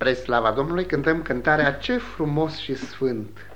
Spre slava Domnului cântăm cântarea Ce frumos și sfânt.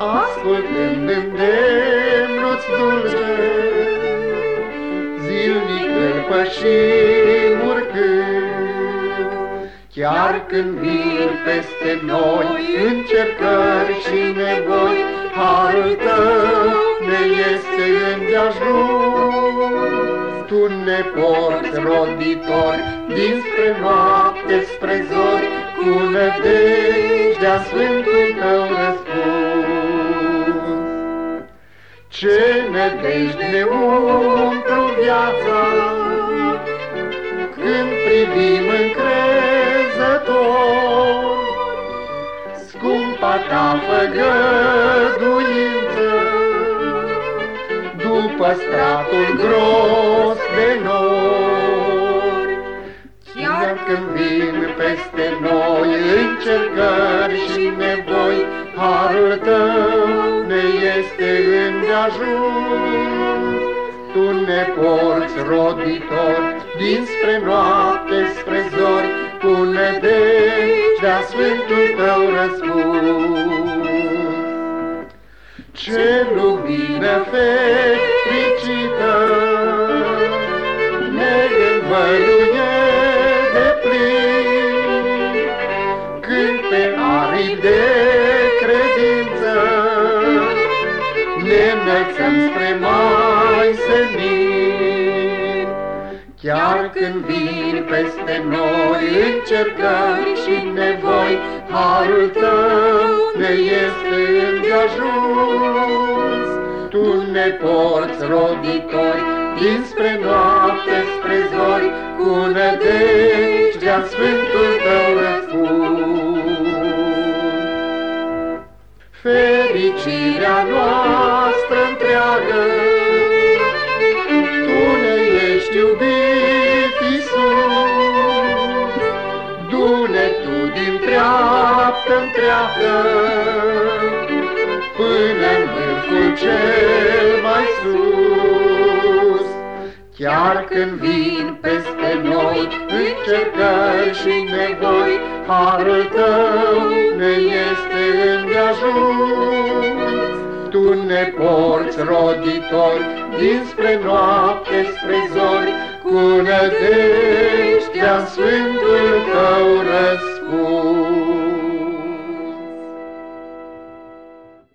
Ascultând îndemnul-ți dulce, zilnic îl pășim urcând. Chiar când vin peste noi încercări și nevoi, harul tău ne este îndeajuns. Tu ne porți roditori dinspre noapte spre zori, cu nădejdea Sfântul tău răspuns. Ce nădejde ne umplu viața, când privim încrezător, scumpa ta făgăduință, după stratul gros de nori. Chiar când vin peste noi încercări și nevoi, harul tău ne este îndeajuns. Tu ne porți roditor dinspre noapte spre zori, cu nădejdea Sfântul tău răspuns. Ce lumină fericită ne înălțăm spre mai senin. Chiar când vin peste noi încercări și nevoi, harul tău ne este îndeajuns. Tu ne porți roditori dinspre noapte spre zori, cu nădejdea Sfântul tău răspuns. Fericirea noastră întreagă, Tu ne ești iubit, Iisus, Du-ne Tu din treaptă în treaptă, Până în vârful cel mai sus. Chiar când vin peste noi încercări și nevoi, Harul Tău ne porți roditori dinspre noapte spre zori, Cu nădejdea Sfântul Tău răspuns.